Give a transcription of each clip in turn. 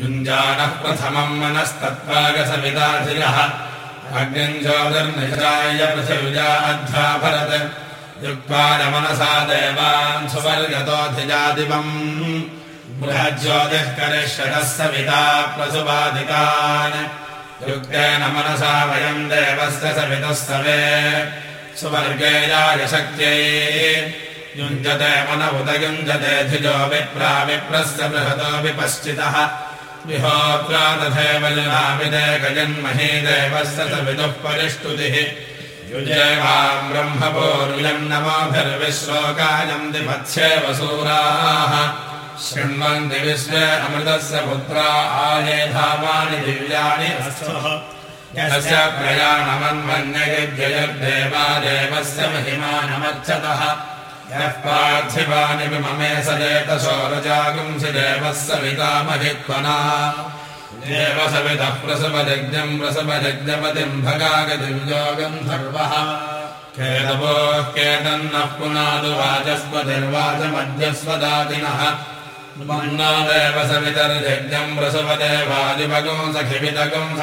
युञ्जानः प्रथमम् मनस्तत्त्वागसमिदाधिरः अग्निम् ज्योतिर्निजाय पृथिविजा अध्याभरत् युक्त्वा देवान् सुवर्गतोऽधिजादिवम्। बृहज्योतिः करिष्यतः सविता प्रसुवादिकान् युक्तेन मनसा वयम् देवस्य सवितः सवे सुवर्गे यायशक्त्यै युञ्जते मन उत युञ्जते धिजो विप्रा विप्रस्य बृहतो विपश्चितः। विहोत्रा देवस्य सवितुः परिष्टुतिः। युजेवाम् ब्रह्मपूर्व्यम् नमोभिर्विश्लोकायम् दिपथ्येव सूराः। शृण्वन्ति विश्वे अमृतस्य पुत्रा आये धामानि प्रयाणमन्मन्ययज्ञयर्देवा देवस्य महिमानमर्चतः यः पार्थिवानि विममे सदेतशोरजागुंसि देवः सवितामहित्वना देवसवितः प्रसवयज्ञम् प्रसवयज्ञपतिम् भगागदिव्योगम् सर्वः। केतवोः केतन्नः पुनादुवाचस्पतिर्वाचमध्यस्वदादिनः देव सवितर्यज्ञम् प्रसवदेवादिपगुम् सखिवितगुम्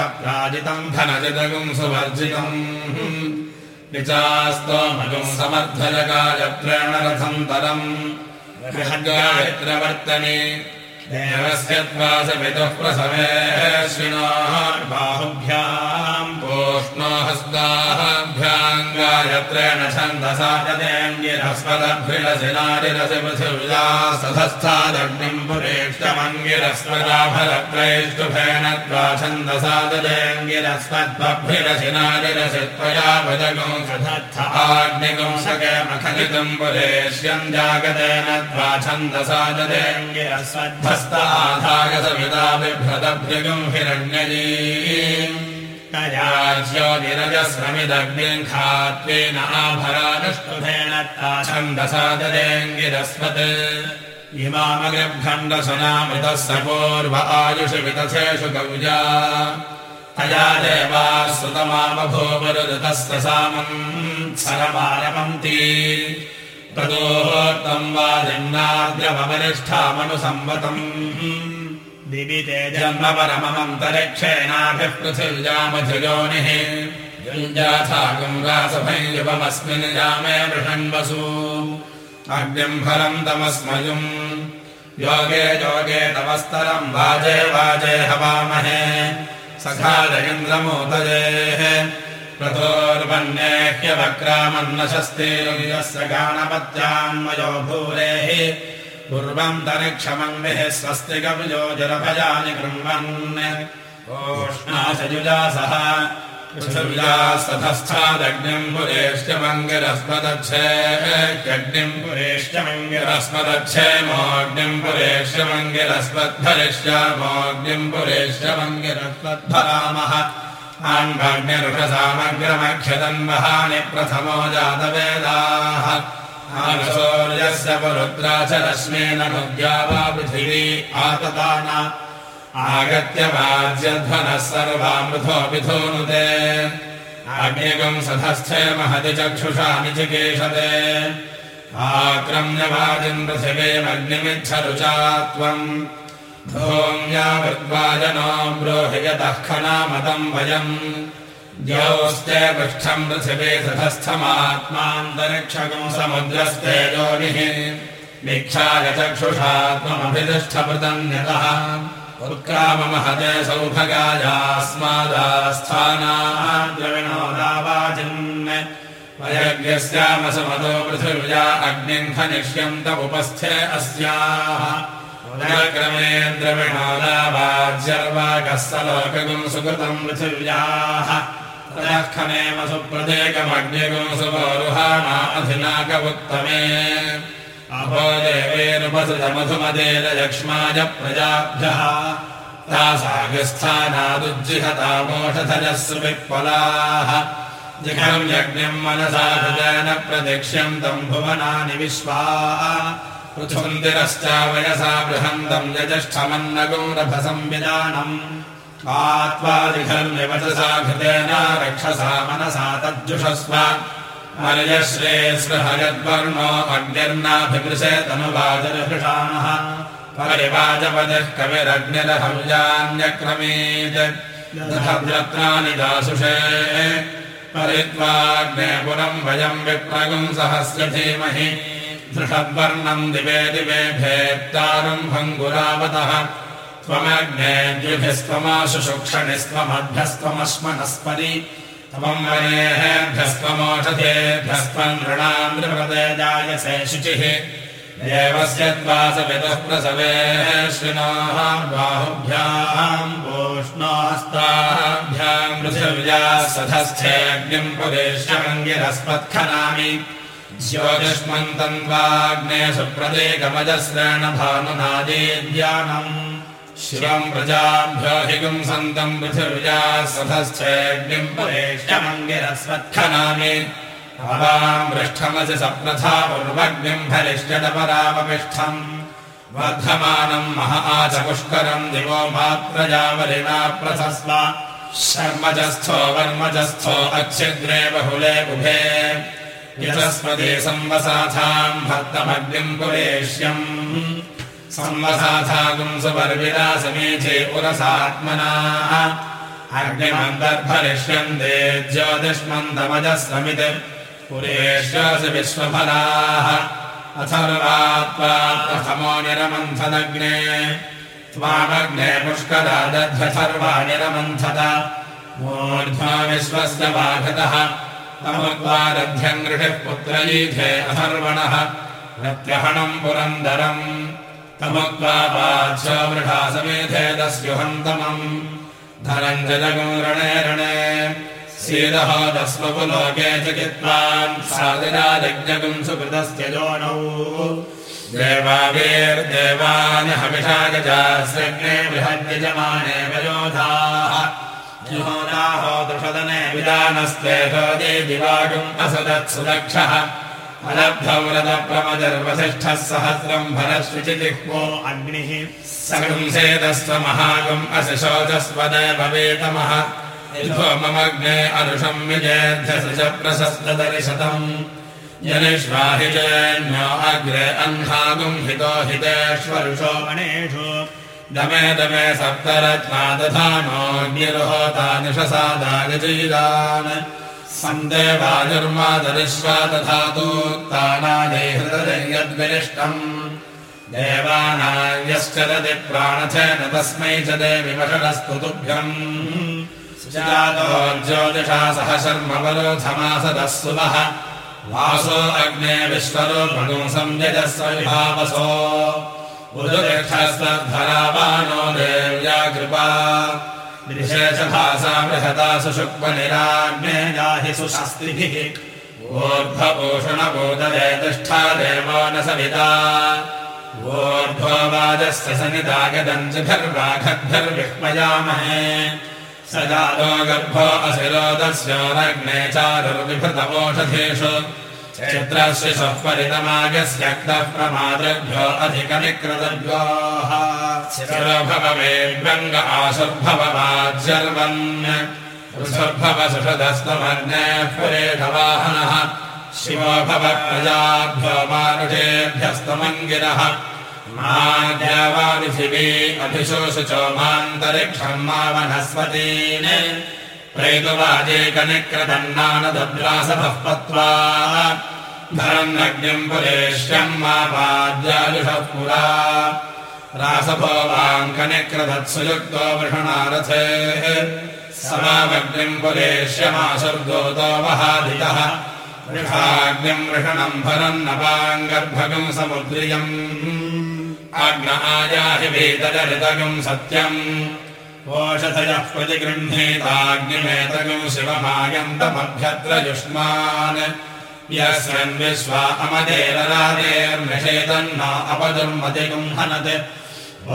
सप्राजितम् धनजितगुम् सुवर्जितम् निचास्तोमगुम् समर्थजगायत्रेणरथम् तरम् गायत्रवर्तने देवस्य त्वा सवितुः प्रसवेश्विनोः बाहुभ्याम् पोष्णो हस्ताभ्याम् गायत्रेण छन्दसा जदेङ्गिरस्वदभ्रिलसिनारिरसि पृथिव्या सधस्थादग्निम् पुरेष्टमङ्गिरस्वदाभरत्रैष्टुभेन त्वा छन्दसा जदेङ्गिरस्वद्भ्रिलसिनारिरसि त्वया पुरेष्यम् जागतेन त्वा छन्दसा बिभ्रदभ्यगम् हिरण्यजी ज्योतिरजस्रमिदग्निम् खात्वेन आभरानुष्टुभेन छन्दसा ददेङ्गिरस्वत् इमामगृभण्डसुनामृतः स पूर्व आयुषु वितथेषु गौजा। तया देवाः सुतमामभूवरुदतस्य सामम् सरमारमन्ति। ततोत्तम् वा जन्नाद्यवरिष्ठामनुसंवतम् दिवि ते जन्म परममन्तरिक्षेणाभिः पृथिव्यामधियोनिः युञ्जाथागम् रासभैयुवमस्मिन् जामे वृषण्वसु अग्निम् फलम् तमस्मयुम् योगे योगे तवस्तरम् वाजे वाजे हवामहे सखाजयन्द्रमोदयेः प्रतोर्वन्ये ह्यवक्रामन्नशस्तेरुयस्य गाणपत्यान्मयो भूरेः पूर्वन्तरिक्षमन्विः स्वस्ति कविजो जलभयानि कृण्वन्। ओष्णाशयुजासः पृथिव्यास्तथस्थादग्निम् पुरेष्टमङ्गिरस्मदच्छेऽग्निम् पुरेष्टमङ्गिरस्मदच्छेमोऽग्निम् पुरेष्टमङ्गिरस्मद्भरिष्यामोऽग्निम् पुरेष्टमङ्गिरस्मद्भरामः आन्भग्निरुषसामग्रमक्षतन्वहानि प्रथमो जातवेदाः आनसौर्यस्य पुरुद्रा च रश्मेन नुद्या वा पृथिवी आतताना। आगत्य वाज्यध्वनः सर्वामृथोऽपिथोनुते आग्नेगम् सधस्थे महति चक्षुषा निचिकेशते। आक्रम्य वाजिम् पृथिवीमग्निमिच्छरुचा त्वम्। धूम्यावृद्वाजनो ब्रोहि यतः खनामतम् वयम् द्यौस्ते पृष्ठम् पृथिवे सधस्थमात्मान्तरिक्षकम् समुद्रस्ते योनिः। वीक्षाय चक्षुषा त्वमभितिष्ठपृतन्यतः उत्क्राममहते सौभगायास्मादास्थानाद्रविणोदावाचिन् वयज्ञस्यामसमतो पृथिव्या अग्निम् खनिष्यन्त उपस्थे अस्याः। क्रमेन्द्रविणोदावाज्यर्वाकः सलोकगुम् सुकृतम् पृथिव्याः अधिनाकवुत्तमे अहो देवेरुपसृजमधुमदेलक्ष्माय प्रजाभ्यः। तासागस्थानादुज्जिहतामोषधजस्रुविप्पलाः जिघम् यज्ञम् मनसा हृदयन प्रदिक्ष्यन्तम् भुवनानि विश्वा। पृथुन्दिरश्चा वयसा बृहन्तम् यजष्ठमन्नगौरभसंविधानम् रक्षसा मनसा तज्जुषस्व। तनुवाजरहृषाणः परिवाजपदः कविरग्निरहव्यान्यक्रमेत् रत्नानि दासुषे परित्वाग्ने पुरम् वयम् विप्रगुम् सहस्य धीमहि। दृषद्वर्णम् दिवे दिवे भेत्तारम्भम् गुरावतः त्वमग्ने द्विभिस्त्वमाशु शुक्षणिस्त्वमभ्यस्त्वमश्मनस्परि त्वम् वरेभ्यस्त्वमोषधेभ्यस्त्वम् नृणाम् जायसे शुचिः देवस्य द्वासपितुः प्रसवेः श्रिनोः बाहुभ्याम् वोष्णास्ताभ्याम् पृथिव्याः सधस्थेऽग्निम् पुरेश्यमङ्गिरस्पत्खनामि ज्योतिष्मन्तम् त्वाग्ने सुप्रदेकमजस्रेण भानुनादेद्यानम् शिवम् प्रजाभ्यो हिगुम् सन्तम् पूर्वग्निम् फलिष्यटपरामपिष्ठम् वर्धमानम् मह आच पुष्करम् दिवो मात्रजावलिना प्रथस्व शर्मजस्थो वर्मजस्थो अच्छिद्रे बहुले उभे। यतस्पदे संवसाथाम् भक्तमग्निम् पुरेष्यम् संवसाथागुम् सुपर्विरा समीचे पुरसात्मनाः। अग्निमन्तर्भरिष्यन्ते ज्योतिष्मन्तमजः समित् विश्वफलाः। अथर्वा त्वा प्रथमो निरमन्थदग्ने। त्वामग्ने पुष्करादध्यथर्वा निरमन्थत। मूर्ध्वा विश्वस्य वाघतः। तमुद्वारध्यम् गृहिः पुत्रयीथे अथर्वणः। प्रत्यहणम् पुरन्दरम् तमुद्वा पाच्यो वृषा समेधेदस्युहन्तमम् धनञ्जलगम् रणे। रणे सीदहोदस्वपुलोके चिकित्वान् सादिराजज्ञगम् सुकृतस्य जोनौ देवावीर्देवानि हविषा गजास्यग्ने बृहद्यजमाने वयोधाः। जुहोदाहो दृषदने विदानस्तेषोदे दिवागुम् असदत्सुदक्षः अलब्धव्रतप्रमजर्वसिष्ठः सहस्रम् भरश्रुचिजिह्वो अग्निः सगुंसेदस्व महागम् असि शोचस्वदेव वेतमः ममग्ने अनुषम् विजेध्यसि च प्रशस्तदरिशतम् जनिष्वाहिजेन्यो अग्रे अह्नागुम् हितो हितेष्वरुषो मणेषु दमे दमे सप्तरत्ना दधानोऽग्निरुहोतानिषसादागजीरान् सन्देवाजुर्मादरिष्वा दधातोत्तानादे हृदयद्विनिष्टम्। देवानायश्च दति प्राणथेन तस्मै च देवि वषडस्तु तुभ्यम्। ज्योतिषा सह शर्मवरोधमासदः सुवः वासो अग्ने विश्वरूपगुम् संयजस्व विभावसो। उदुरेक्षस्तद्धरावानो देव्या कृपा सुषुक्मनिराग्ने जाहि ऊर्ध्वपोषणबोधवे तिष्ठा देवो न सविता। ऊर्ध्वो वाजस्य सनिदागदञ्चिभिर्वाघद्भिर्विह्मयामहे स जातो गर्भो असिरोदस्योरग्ने चारुर्विभृतमोषधेषु चित्रस्य परितमागस्यक्तः प्रमादृभ्यो अधिकनिकृतभ्योः शिरभवमेभ्यङ्ग आशुर्भवमाज्यर्वन् ऋषुर्भव सुषदस्तमग्नेः पुरेशवाहनः शिवो भव प्रजाभ्यो मारुषेभ्यस्तमङ्गिरः माद्यावादिशिवी अभिशोषुचो मान्तरिक्षम् मा वनस्पतीन् प्रेतुवाजेकनिक्रतन्नानदभ्रासभः पत्वा धरन्नग्निम् पुरेष्यम् मा पाद्यायुषः पुरा। रासभो वाङ्कनिक्रदत्सु युक्तो वृषणारथे। समावग्निम् पुरेष्यमाशुर्गोतो वहादितः। वृषाग्निम् वृषणम् भरन्नपाङ्गर्भगम् समुद्रियम्। अग्न आयाहि वेदजरितगम् सत्यम् ओषधयः प्रतिगृह्णीताग्निमेतगम् शिवमायन्तमभ्यत्र युष्मान् यस्मिन् विश्वा अमदेररादेर्निषेदन्न अपदुर्मतिगुम् हनत्।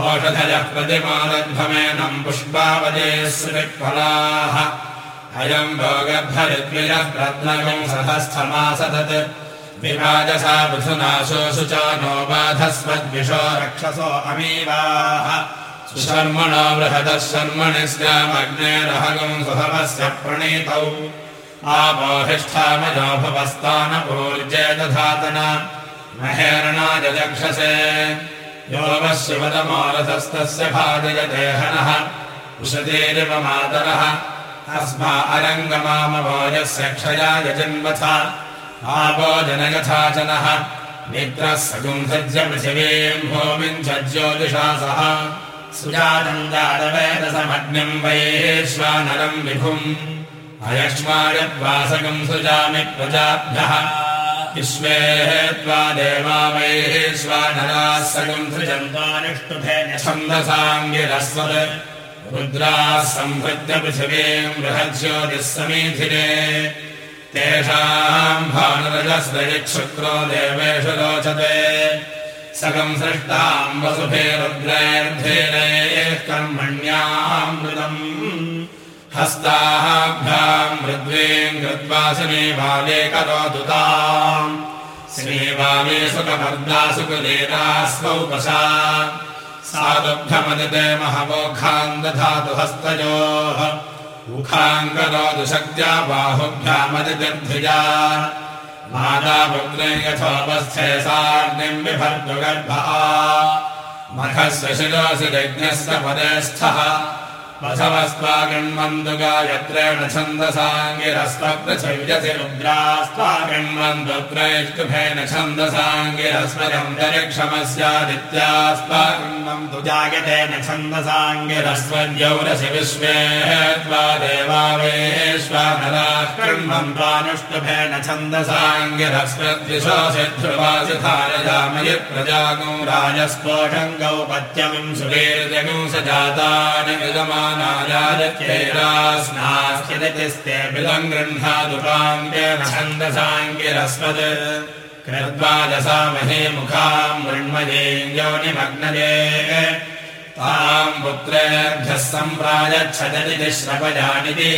ओषधयः प्रतिमालध्वमेनम् पुष्पावदे श्रीफलाः अयम् भोगभरिद्विरः रत्नगम् सहस्थमासदत् विभाजसा पृथुनाशोऽसु च नो बाधस्वद्विषो रक्षसो अमीवाः शर्मणो बृहदः शर्मणि स्यामग्नेरहगम् सुभवस्य प्रणीतौ। आपोहिष्ठामजोभवस्तानपूर्जे दधातन। महेरणाजक्षसे योगः शिवदमोरथस्तस्य भाजयदेहनः। उषतीरिव मातरः अस्मा अरङ्गमामभोजस्य क्षया यजन्वथ। आभोजनयथाचनः मित्रः सगुंसज्य पृथिवीम् भूमिम् ज्योतिषा सह सुजातम् जातवेदसमग्निम् वैश्वानरम् विभुम्। अयक्ष्मायद्वासकम् सुजामि प्रजाभ्यः। विश्वेः त्वा देवा वैश्वानराः सकम् छन्दसाङ्गिरस्वत्। रुद्राः संहृत्य पृथिवीम् बृहज्योतिः समीधिरे तेषाम् भानुरजस्रयच्छुक्रो देवेषु रोचते सकम् सृष्टाम् वसुभेरुद्रैर्धेनैः कर्मण्यामृतम्। हस्ताभ्याम् मृद्वीम् कृत्वासिनी बाले करोतु ताम्। श्रीबाले सुखमर्दा सुकुलेनास्वौपशा सा दुग्धमदिते महमोखाम् दधातु हस्तयोः मुखाम् करोतु शक्त्या बाहुभ्यामदितिर्धिजा मातापुत्रे यथोपस्थे साग्निम् बिभर्तुगर्भा मखस्य शिरोसि यज्ञस्य पदेस्थः वसवस्त्वागण्मन्दुगायत्रेण छन्दसाङ्गिरस्वपृथिव्यसि रुद्रास्त्वागण्मन्दुत्रैष्टुभेन छन्दसाङ्गिरस्वरन्तरिक्षमस्यादित्यास्त्वागण्मम् जायतेन छन्दसाङ्गिरस्वद्यौरसि विश्वे त्वा देवावेश्वानराः कृण्मम् त्वानुष्टुभेन छन्दसाङ्गिरस्वद्विशोऽसि ध्रुवासि धारयामयि प्रजागौ राजस्पोषम् गौपत्यमिम् सुवीर्यगौ स जातानि विदमा नाराजत्यैरास्नास्तिस्ते बिलम् गृह्णादुपाङ्गेन छन्दसाङ्गिरस्वत् कृद्वादसामहे मुखाम् मृण्मयेयोनिमग्नये ताम् पुत्रेभ्यः सम्प्रायच्छदति श्रवजानिति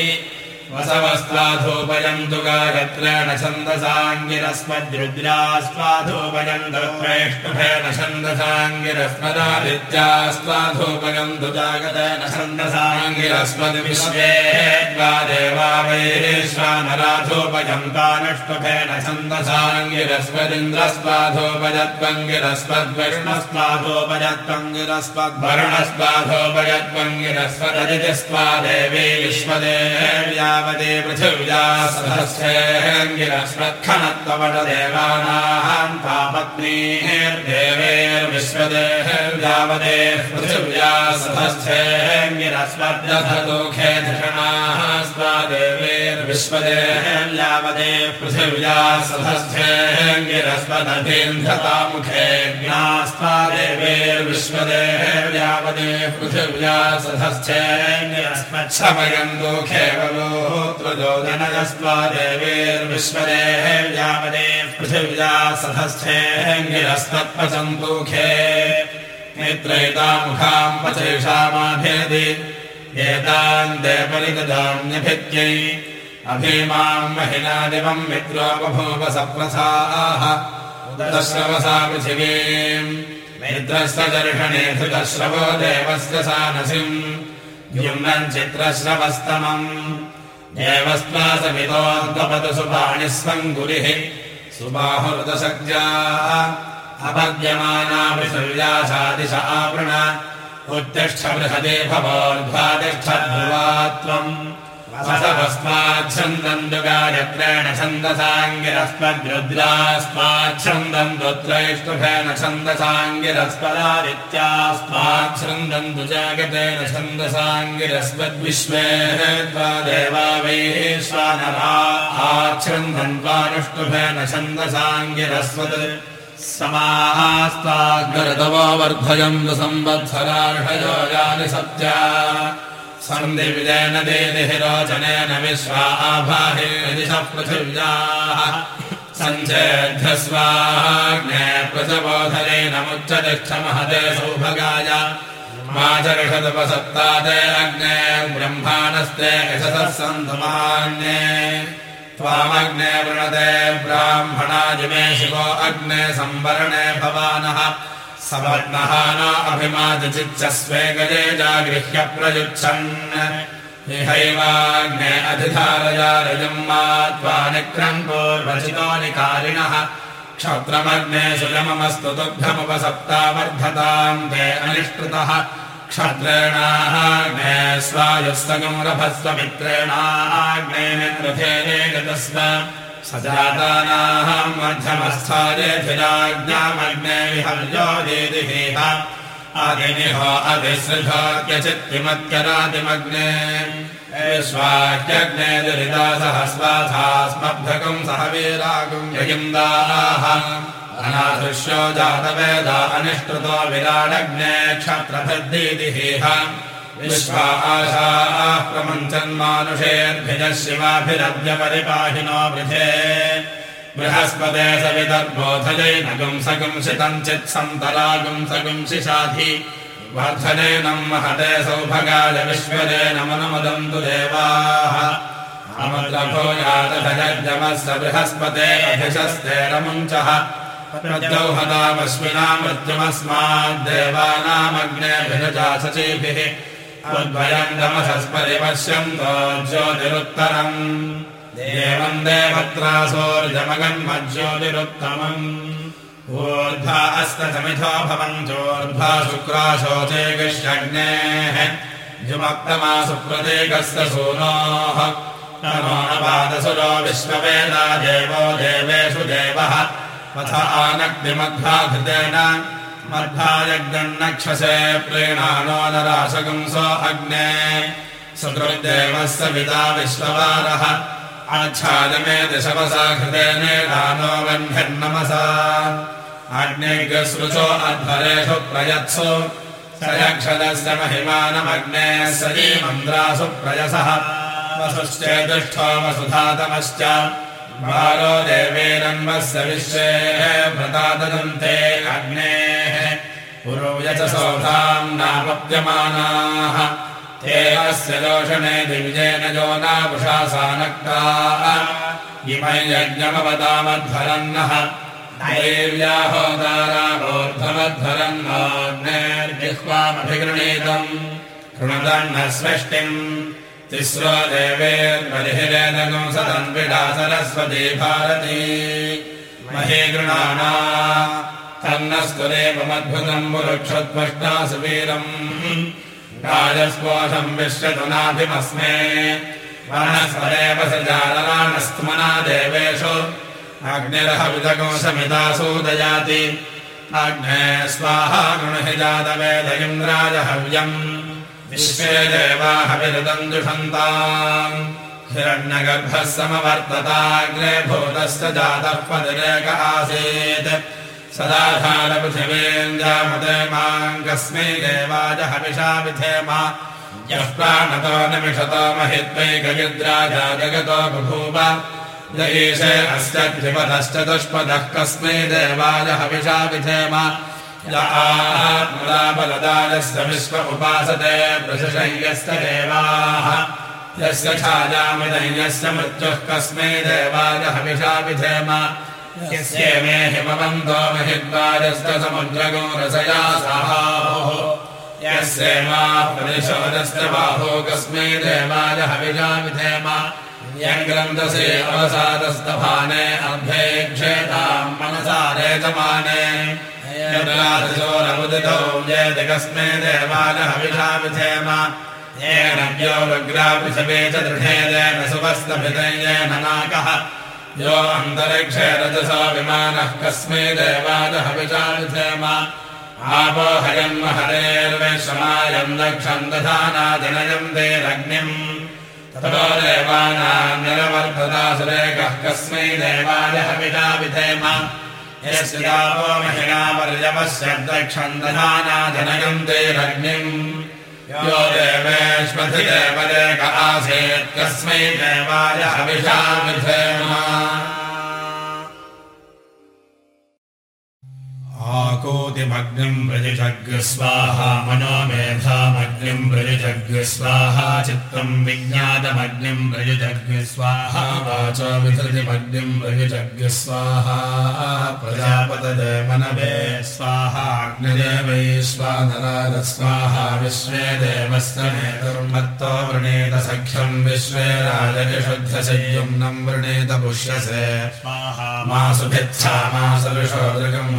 वसवस्त्वाधोपयन्तु गायत्रेण छन्दसाङ्गिरस्मद्रुद्रास्त्वाधोपयन्तु प्रेष्टुभेन छन्दसाङ्गिरस्मदादित्यास्त्वाधोपयन्तु जागतेन छन्दसाङ्गिरस्मद्विश्वे द्वा देवा वैरेश्वानराधोपयन्तानुष्टुभेन छन्दसाङ्गिरस्मदिन्द्रस्त्वाधोपयत्वङ्गिरस्मद्वरुणस्त्वाधोपयत्वङ्गिरस्मददितिस्त्वा देवी विश्वदेव्या यावदे पृथिव्यासहस्रेऽङ्गिरस्मत्खनत्ववटदेवानाम् तापत्नीर्देवेर्विश्वदेर्यावदे पृथिव्यासहस्रेऽङ्गिरस्मद्दधदोखे धिषणाः स्वा देवेर्विश्वदेर्यावदे पृथिव्यासहस्रेऽङ्गिरस्मदधीन्धतामुखे ज्ञास्त्वा देवेर्विश्वदेर्यावदे पृथिव्यासहस्रेऽङ्गिरस्मच्छमयम् दुःखे ोत्रजोजनयस्त्वा देवेर्विश्वदेः व्यामदे पृथिव्या सधस्थेऽङ्गिरस्तत्पचन्तुखे नेत्रैतामुखाम् एतान् देवरिददान्यभित्यै अभीमाम् महिनादिवम् मित्रोपभूव सप्रसाः उदश्रवसा पृथिवीम्। मित्रस्य दर्शने धृतश्रवो देवस्य सानसिम् युम्नम् चित्रश्रवस्तमम् देवस्त्वासमितोऽपतु सुपाणिः स्वम् गुरिः सुबाहुरुदशज्ञा अपद्यमाना पृथिव्यासादिश आवृण उत्तिष्ठ बृहदे भवोर्ध्वातिष्ठद्भुवा त्वम् वसवस्माच्छन्दन्तु गायत्रेण छन्दसाङ्गिरस्मद्रुद्रास्माच्छन्दन्तु त्रैष्टुभेन छन्दसाङ्गिरस्पदादित्यास्माच्छन्दन्तु जागतेन छन्दसाङ्गिरस्मद्विश्वे त्वा देवा वैश्वानरा आच्छन्दन्त्वानुष्टुभेन छन्दसाङ्गिरस्वत् समास्ताग्रतवो वर्धयन्तु संवत्सरार्षयो यानि सत्या सन्धिविजयन देदिः रोचनेन विश्वाभाहिदिशः पृथिव्याः सञ्चेध्यस्वाग्ने प्रसबोधनेनमुच्चतिष्ठमहते सौभगाय। माचरिषदुपसत्ताते अग्ने ब्रह्माणस्ते यशसः सन्धुमान्ये त्वामग्ने वृणते ब्राह्मणाजिमे शिवो अग्ने संवरणे भवानः समर्णः न अभिमाजचिच्च स्वे गजे जागृह्य प्रयुच्छन्। इहैवाग्ने अधिधारया रजम् मा त्वा निक्रङ्कोर्वचितो निकारिणः। क्षत्रमग्ने सुजममस्तु तुभ्यमुपसप्तावर्धताम् ते अनिष्कृतः। क्षत्रेणाग्ने स्वायुस्तगम् रभस्वमित्रेणाग्ने गतस्व आदिनिहो अधिसृजात्यचित्तिमत्यरादिमग्ने स्वाह्यग्ने दुरिता सहस्वाथा स्मब्धकम् सह वीरागम् यगिन्दाः। अनादृश्यो जातवेदा अनिष्कृतो विराडग्ने क्षत्रभिर्दीदिहेह शिवाभिरद्यपरिपाहिनो वृधे। बृहस्पते सवितर्बोधजैनगुम् सगुंसितम् चित्सन्तरागुम् सगुंसिषाधि वर्धनेनम् महते सौभगाय विश्वरे नमनमदन्तु देवाः। अमद्रभो यातभजमस्य बृहस्पते अभिशस्ते रमुञ्चः। प्रद्यौहतामस्मिना मृत्युमस्माद्देवानामग्नेभिरजा सचीभिः द्वयम् नमसस्परिपश्यन्तो ज्योतिरुत्तरम् देवत्रासोर्जमगन्मज्योतिरुत्तमम्। ऊर्ध्वा अस्तमिथो भवन्तोर्ध्वा शुक्राशोचे कृष्यग्नेः जुमक्तमा सुप्रतीकस्य सूनोः। नमोनपादसुरो विश्ववेदा देवो देवेषु देवः। आनग्निमध्वाघृतेन मध्वायग्नक्षसे प्रीणानो नराशगुंसो अग्ने। सुकृदेवस्य पिता विश्ववारः आच्छादमे कृतेनेडानो वह्निर्नमसा। आग्नेयसृचो अध्वरेषु प्रयत्सु। सयक्षदस्य महिमानमग्ने सलीमन्द्रासु प्रयसः। वसुश्चेतिष्ठो वसुधातमश्च। बालो देवेरन्वस्य विश्वेः व्रतादन्ते अग्नेः पुरोयचसौधाम् नापप्यमानाः ते अस्य दोषणे दिविजेन यो नापुषासानक्ताः इमै यज्ञमवतामध्वरन्नः दैव्याहोदारावोर्ध्वमध्वरन्नाग्नेर्जिह्वामभिगृणीतम् कृणदन्नः सृष्टिम् तिस्रो देवेर्बलिहिरेदगम् सदन्विडा सरस्वती भारती। महे गृणाना तन्नस्कुरेवमद्भुतम् पुरुक्षत्वष्टा सुवीरम्। राजस्पोषम् विश्वतुनाभिमस्मे वनस्वरेव स जालराणस्त्मना देवेषु अग्निरहविदगोषमिता सूदयाति। अग्ने स्वाहा गुणहि जातवेद इन्द्राय हव्यम् विश्वे देवाहविरुदम् दुषन्ताम् हिरण्यगर्भः समवर्तताग्रे भूतश्च जातः पदिरेक आसीत् सदाधारपृथिवीन्द्रामते माम् कस्मै देवाय हविषा विधेम। यः प्राणतो निमिषतो महित्वैकयुद्राजा जगतो बभूव। य ईशे अस्य द्विपदश्चतुष्पदः कस्मै देवाय हविषा विधेम। य आत्मदाबलदायस्य विश्व उपासते प्रशय्यस्य देवाः। यस्य छायामिदय्यस्य मृत्युः कस्मै देवाय हविषा विधेम यस्य मे हिमवन्तो महिद्वाजस्य समुद्रगो रसया साहोः यस्य मा प्रतिशोदस्य बाहो कस्मै देवाय हविषा विधेम। यङ्ग्रन्थसे अवसादस्तभाने अर्धेक्षेताम् मनसा रेतमाने। यद्राजसोरमुदितौ जयति कस्मै देवाय हविषा विधेम। येन व्योरुग्रा पृथिवे च दृढेदेन सुवस्तभितयेन नाकः यो अन्तरिक्षे रजसा विमानः कस्मै देवाय विधेम आपो हयम् हरेर्वैश्वमायम् दक्षम् दधाना जनयम् देवानाम् निरवर्धता सुरेखः कस्मै देवाय हविषा विधेम यस्य यावो यो देवेष्मधिदेवदेक आसीत् कस्मै देवाय विधेम आहुतिमग्निम् स्वाहा मनो मेधामग्निम् स्वाहा चित्तम् विज्ञातमग्निम् स्वाहा वाचो विधृतिमग्निम् स्वाहा प्रजापतदे मनवे स्वाहा अग्निदेवै स्वानराद स्वाहा विश्वे देवस्य नेतुर्मत्तो वृणेत सख्यम् विश्वे राजनिषुद्धसंयुम्नम् वृणेत पुष्यसे स्वाहा। मासुभिच्छा मासऋषो दृगम्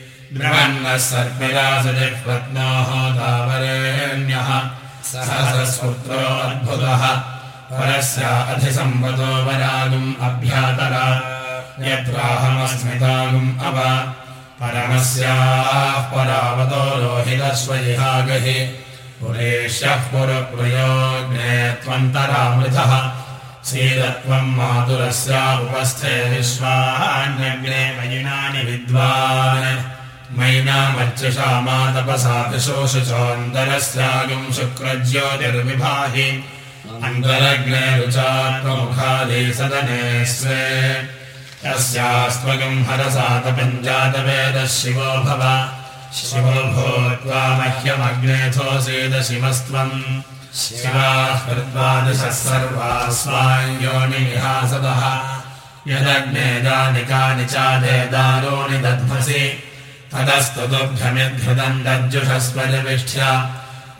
द्रवन्नः सर्पिरासजह्वत्नाः तावरेण्यः सहस्रस्पुत्रो अद्भुतः परस्य अधिसम्पतो वरागुम् अभ्यातरा। यत्राहमस्मितागुम् अव। परमस्याः परावतो लोहितस्वयिहागहि पुरेष्यः पुरप्रयोग्ने त्वन्तरामृतः। सीदत्वम् मातुरस्या उपस्थे विश्वान्यग्ने मयिनानि विद्वान् मैनामर्चिषा मातपसापिशोषुचोऽन्तरस्यागम् शुक्रज्योतिर्विभाहि अन्तरग्ने रुचात्ममुखादे सदने स्वे। यस्यास्त्वगम् हरसातपञ्जातवेदः शिवो भव। शिवो भूत्वा मह्यमग्नेथोऽसीद शिवस्त्वम् शिवाः कृत्वादिशः सर्वास्वायोनिहासदः यदग्ने दानिकानि चादेदारोणि दध्मसि ततस्तु तुभ्यमिद्धृतम् दज्जुषस्वजविष्ठ्य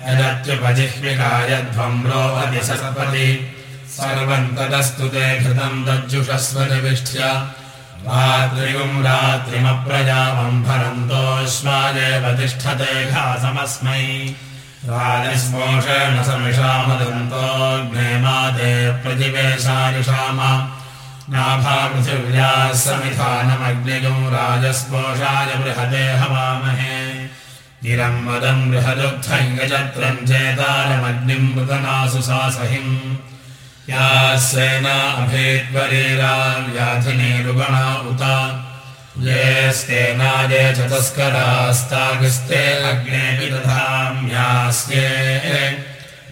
यदत्युपजिह्विकायध्वम् रोहति सपति सर्वम् ततस्तु ते घृतम् दज्जुषस्वजविष्ठ्य। रात्रिगुम् रात्रिमप्रजामम् भरन्तोऽश्वादेव तिष्ठते घासमस्मै। राजस्पोषेण समिषामदन्तोऽग्ने माते प्रतिवेशायुषाम नाभापृथिव्याः समिधानमग्निगम् राजस्पोषाय बृहदे हवामहे गिरम् बृहदुग्धम् गजत्रम् चेतारमग्निम् मृतनासु सासहिम् या सेना अभेद्वरेराव्याधिनेरुगणा उत येस्तेनाये चतस्करास्तागस्ते अग्नेऽपि दधाम्यास्ये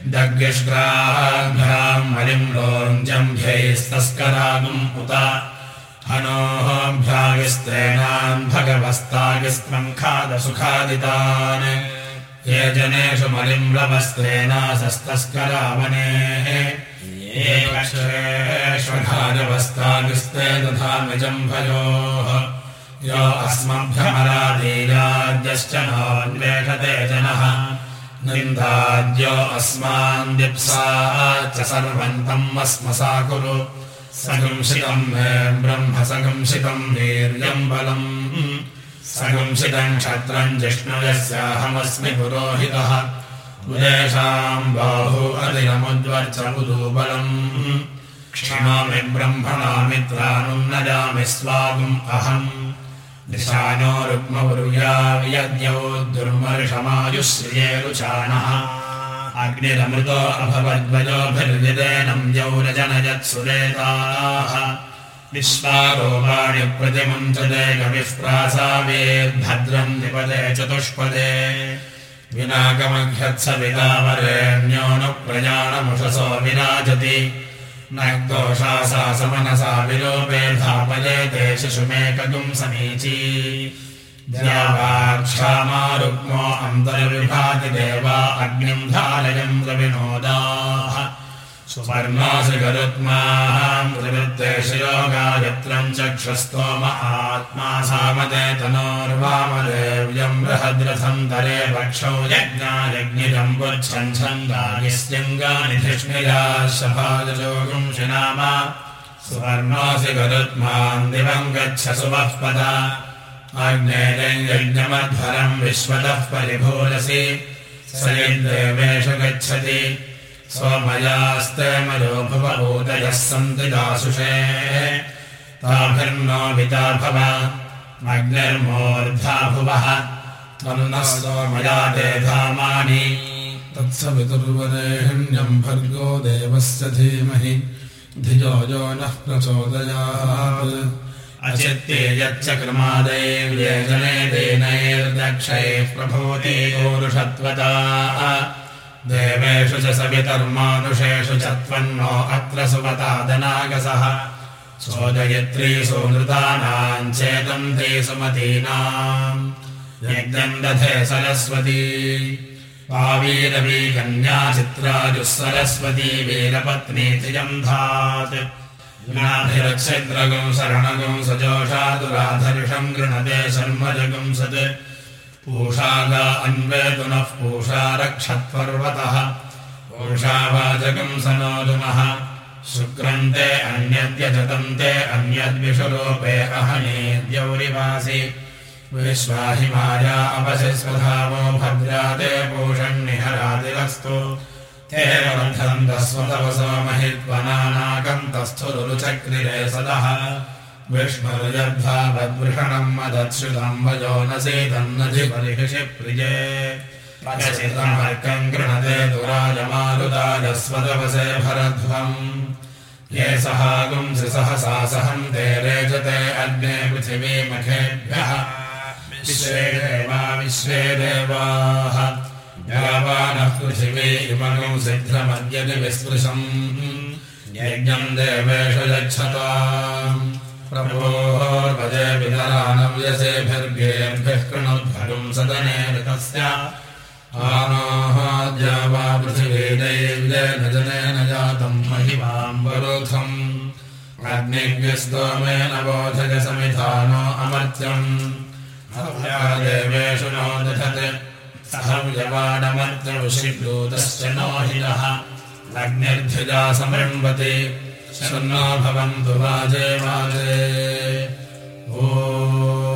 दग्यश्राभ्याम् मलिम् रोञ्जम्भ्यैस्तस्करागुम् उत। हनोःभ्यागिस्तेनाम् भगवस्तागिस्त्वम् खादसुखादितान्। ये जनेषु मलिम् लवस्तेनासस्तस्करावनेः एकश्वेष्वघाजवस्तागिस्ते दधामिजम्भयोः यो अस्मभ्यमरादीराद्यश्च नोन्वेषते जनः निन्दाद्यो अस्मान् दिप्सा च सर्वन्तम् अस्मसा कुरु। सगंसितम् ब्रह्म सगंसितम् वीर्यम् बलम्। सगंसितम् क्षत्रम् जिष्णुयस्याहमस्मि पुरोहितः। उदेशाम् बाहु अधिरमुद्वर्च उदूबलम् क्षिमामि ब्रह्मणा मित्रानुम् न जामि स्वागुम् अहम् दिशानो रुक्मवरुयाव्यद्यौ दुर्मर्षमायुश्रिये रुचानः अग्निरमृतो अभवद्वयोभिर्विदेनम् द्यौरजनयत्सुरेताः विश्वारोपाणि प्रतिमुञ्चते कविः प्रासावेद्भद्रम् निपदे चतुष्पदे। विनाकमघ्यत्स विदावरेण्यो न विराजति नग्दोषा सा समनसा विलोपे धापयेते शिशुमेकगुम् समीची। द्यावाक्षामारुक्मो अन्तर्विभाति देवा अग्निम् धारयम् प्रविनोदाः शिरोगायत्रम् चक्षुस्तोम आत्मा सामते तनोर्वामदेव्यम् बृहद्रथम् तरे वक्षौ यज्ञायज्ञिरम् पुच्छन् छन्दागिस्यङ्गानि धिष्णिरा शभाजोगुम् शिनाम। सुवर्णोऽसि गरुत्मान् दिवम् गच्छ सुवः पदा आग्नेयज्ञमध्वरम् विश्वतः परिभूरसि स यद्देवेषु गच्छति सोमयास्ते मयो सन्ति दासुषे भव अग्निर्मूर्धा भुवः। त्वम् न सोमया ते धामानि। सवितुर्वरेण्यम् भर्गो देवस्य धीमहि। धियो यो नः प्रचोदयात्। अचित्ते यच्चक्रमादैर्यजने देनैर्दक्षैः प्रभूति पौरुषत्वता देवेषु च सवितर्मानुषेषु च त्वन्नो अत्र सुमतादनागसः सोदयत्री सुनृतानाम् चेतम् ते सुमतीनाम् दधे सरस्वती। पावीरवी कन्या चित्राजुः सरस्वती वीरपत्नी त्रियम् धात् नाभिरक्षद्रगम् शरणगम् सजोषादुराधर्षम् गृणते शर्मजगम् सत् पूषागा अन्वेतुनः पूषा रक्षत्पर्वतः। पूषावाचकम् सनोदुनः शुक्रन्ते अन्यद्यजतन्ते अन्यद्विषुरूपे अहनेद्यौरिवासि। विश्वाहिमाया अपशिस्वधावो भद्राते पूषण्निहरादिरस्तु ते वर्धन्तस्वतवसो महित्वनानाकन्तस्थुरुचक्रिरे सदः विष्णुर्यद्भावद्वृषणम् मदच्छ्रुतम् वयो न प्रिये। गृणते दुराजमारुदायस्वतवसे भरध्वम्। ये सहागुंसि सहसा सहम् ते रेजते अग्ने पृथिवीमखेभ्यः। विश्वे देवा विश्वे देवाः। यावानः पृथिवी इमगुं सिद्धमद्यति विस्पृशम्। यज्ञम् देवेषु यच्छताम् प्रभोर्भजे वितरानव्यसेभिर्गेभ्यः कृणोद्भगुम् सदने ऋतस्य आनोहाद्या वा पृथिवी दैव्येन जनेन जातम् महिमाम् वरोधम् अग्निव्यस्तोमेन बोधय समिधानो अमर्त्यम्। देवेषु नो दधत्। सहव्यवाडमर्त्यविषिब्लूतश्च नो हिनः। अग्निर्ध्युजा समृण्वति शुना भवन्तु वाजे वाजे ओ।